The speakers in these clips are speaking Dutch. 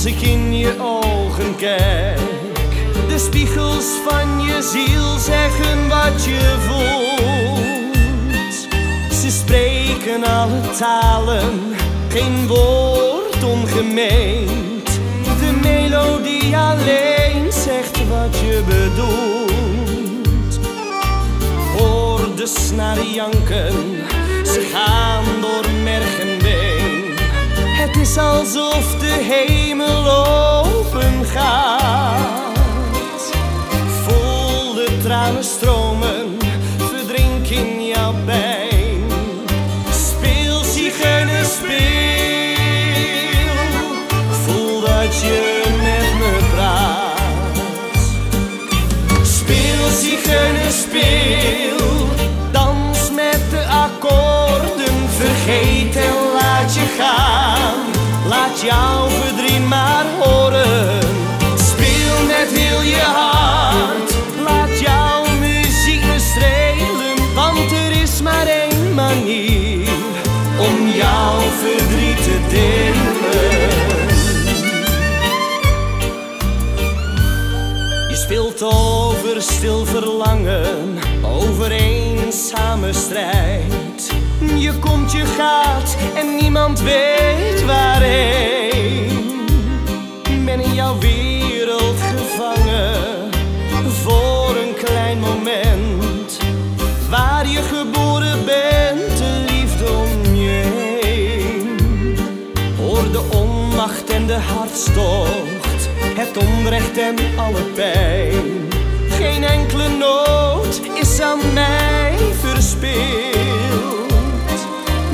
Als ik in je ogen kijk, de spiegels van je ziel zeggen wat je voelt. Ze spreken alle talen, geen woord ongemeend. De melodie alleen zegt wat je bedoelt. Hoor de snaren janken, is alsof de hemel open gaat. Voel de tranen stromen, verdrink in jouw pijn. Speel zigeuner, speel. Voel dat je Laat jouw verdriet maar horen. Speel met heel je hart. Laat jouw muziek me strelen, want er is maar één manier om jouw verdriet te delen. Je speelt over stil verlangen, over eenzame strijd. Je komt, je gaat en niemand weet hartstocht, het onrecht en alle pijn. Geen enkele noot is aan mij verspild.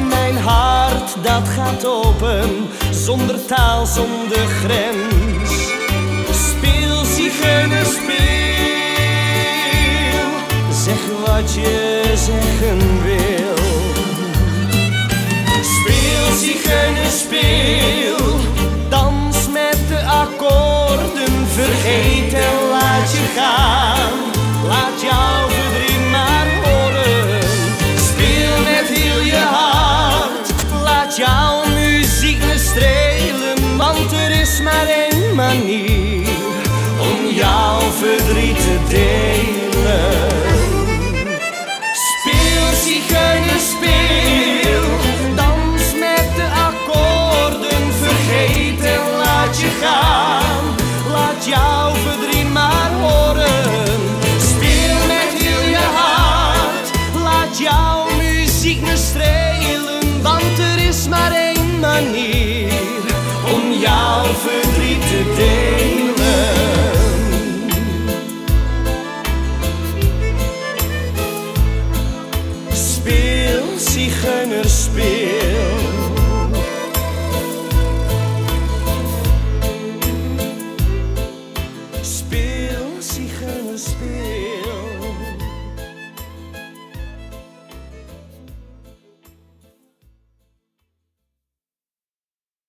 Mijn hart dat gaat open, zonder taal, zonder grens. Is maar één manier om jouw verdriet te delen. Speel, zigeuner, speel. Dans met de akkoorden, vergeet en laat je gaan. Laat jouw verdriet maar horen. Speel met heel je hart. Laat jouw muziek me strelen, want er is maar één manier jouw verdriet te delen. Speel, zigeuner, speel.